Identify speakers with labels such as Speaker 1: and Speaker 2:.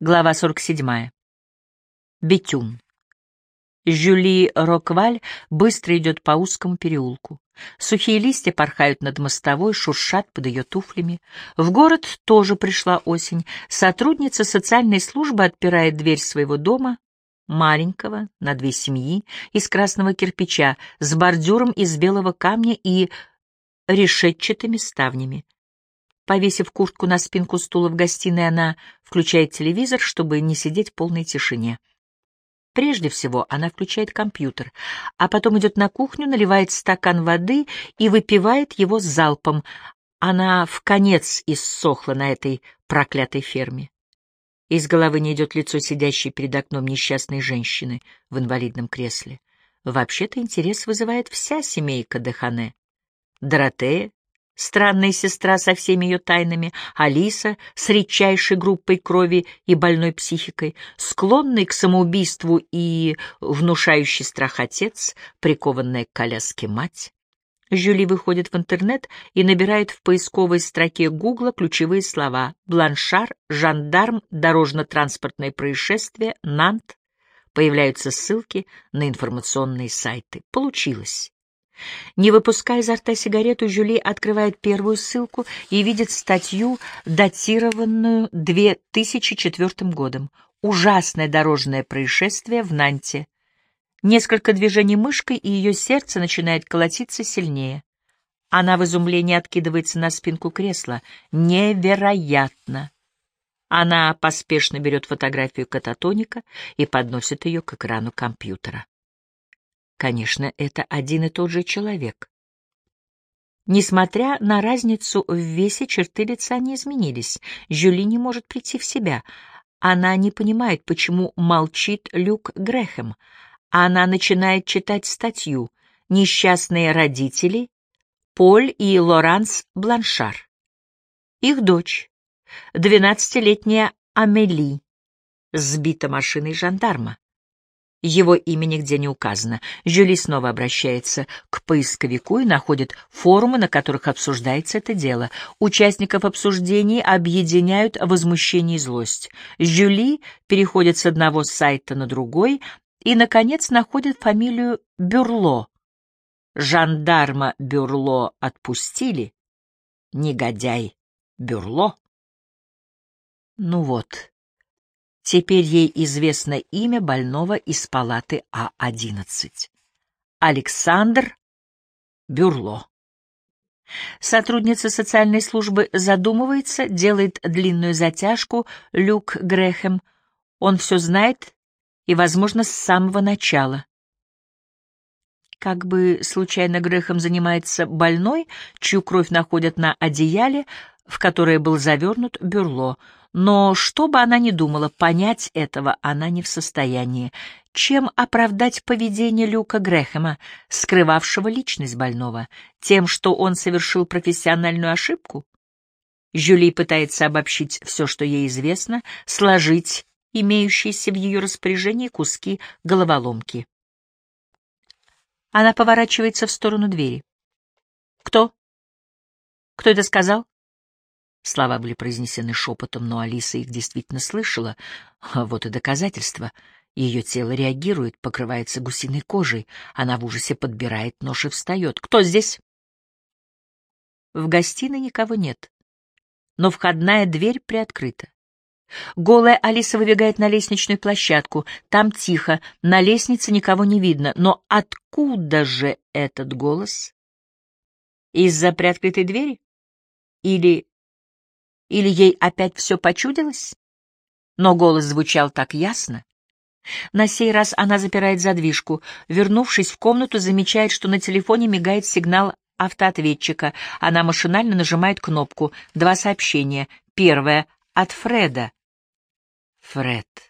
Speaker 1: Глава 47. Бетюн. Жюли Рокваль быстро идет по узкому переулку. Сухие листья порхают над мостовой, шуршат под ее туфлями. В город тоже пришла осень. Сотрудница социальной службы отпирает дверь своего дома, маленького, на две семьи, из красного кирпича, с бордюром из белого камня и решетчатыми ставнями. Повесив куртку на спинку стула в гостиной, она включает телевизор, чтобы не сидеть в полной тишине. Прежде всего она включает компьютер, а потом идет на кухню, наливает стакан воды и выпивает его с залпом. Она в конец иссохла на этой проклятой ферме. Из головы не идет лицо сидящей перед окном несчастной женщины в инвалидном кресле. Вообще-то интерес вызывает вся семейка Дехане. Доротея, странная сестра со всеми ее тайнами, Алиса с редчайшей группой крови и больной психикой, склонный к самоубийству и внушающий страх отец, прикованная к коляске мать. Жюли выходит в интернет и набирает в поисковой строке Гугла ключевые слова «бланшар», «жандарм», «дорожно-транспортное происшествие», «Нант». Появляются ссылки на информационные сайты. Получилось. Не выпуская изо рта сигарету, Жюли открывает первую ссылку и видит статью, датированную 2004 годом. Ужасное дорожное происшествие в Нанте. Несколько движений мышкой, и ее сердце начинает колотиться сильнее. Она в изумлении откидывается на спинку кресла. Невероятно! Она поспешно берет фотографию кататоника и подносит ее к экрану компьютера. Конечно, это один и тот же человек. Несмотря на разницу в весе, черты лица не изменились. Жюли не может прийти в себя. Она не понимает, почему молчит Люк Грэхэм. Она начинает читать статью «Несчастные родители» Поль и Лоранс Бланшар. Их дочь, двенадцатилетняя Амели, сбита машиной жандарма. Его имя нигде не указано. Жюли снова обращается к поисковику и находит форумы, на которых обсуждается это дело. Участников обсуждений объединяют возмущение и злость. Жюли переходит с одного сайта на другой и, наконец, находит фамилию Бюрло. Жандарма Бюрло отпустили. Негодяй Бюрло. Ну вот, Теперь ей известно имя больного из палаты А11. Александр Бюрло. Сотрудница социальной службы задумывается, делает длинную затяжку, Люк Грэхэм. Он все знает и, возможно, с самого начала. Как бы случайно Грэхэм занимается больной, чью кровь находят на одеяле, в которое был завернут Бюрло — но что бы она ни думала, понять этого она не в состоянии. Чем оправдать поведение Люка Грэхэма, скрывавшего личность больного? Тем, что он совершил профессиональную ошибку? Жюли пытается обобщить все, что ей известно, сложить имеющиеся в ее распоряжении куски головоломки. Она поворачивается в сторону двери. «Кто? Кто это сказал?» Слова были произнесены шепотом, но Алиса их действительно слышала. А вот и доказательство. Ее тело реагирует, покрывается гусиной кожей. Она в ужасе подбирает нож и встает. «Кто здесь?» В гостиной никого нет, но входная дверь приоткрыта. Голая Алиса выбегает на лестничную площадку. Там тихо, на лестнице никого не видно. Но откуда же этот голос? Из-за приоткрытой двери? Или или ей опять все почудилось? Но голос звучал так ясно. На сей раз она запирает задвижку. Вернувшись в комнату, замечает, что на телефоне мигает сигнал автоответчика. Она машинально нажимает кнопку. Два сообщения. Первое — от Фреда. Фред.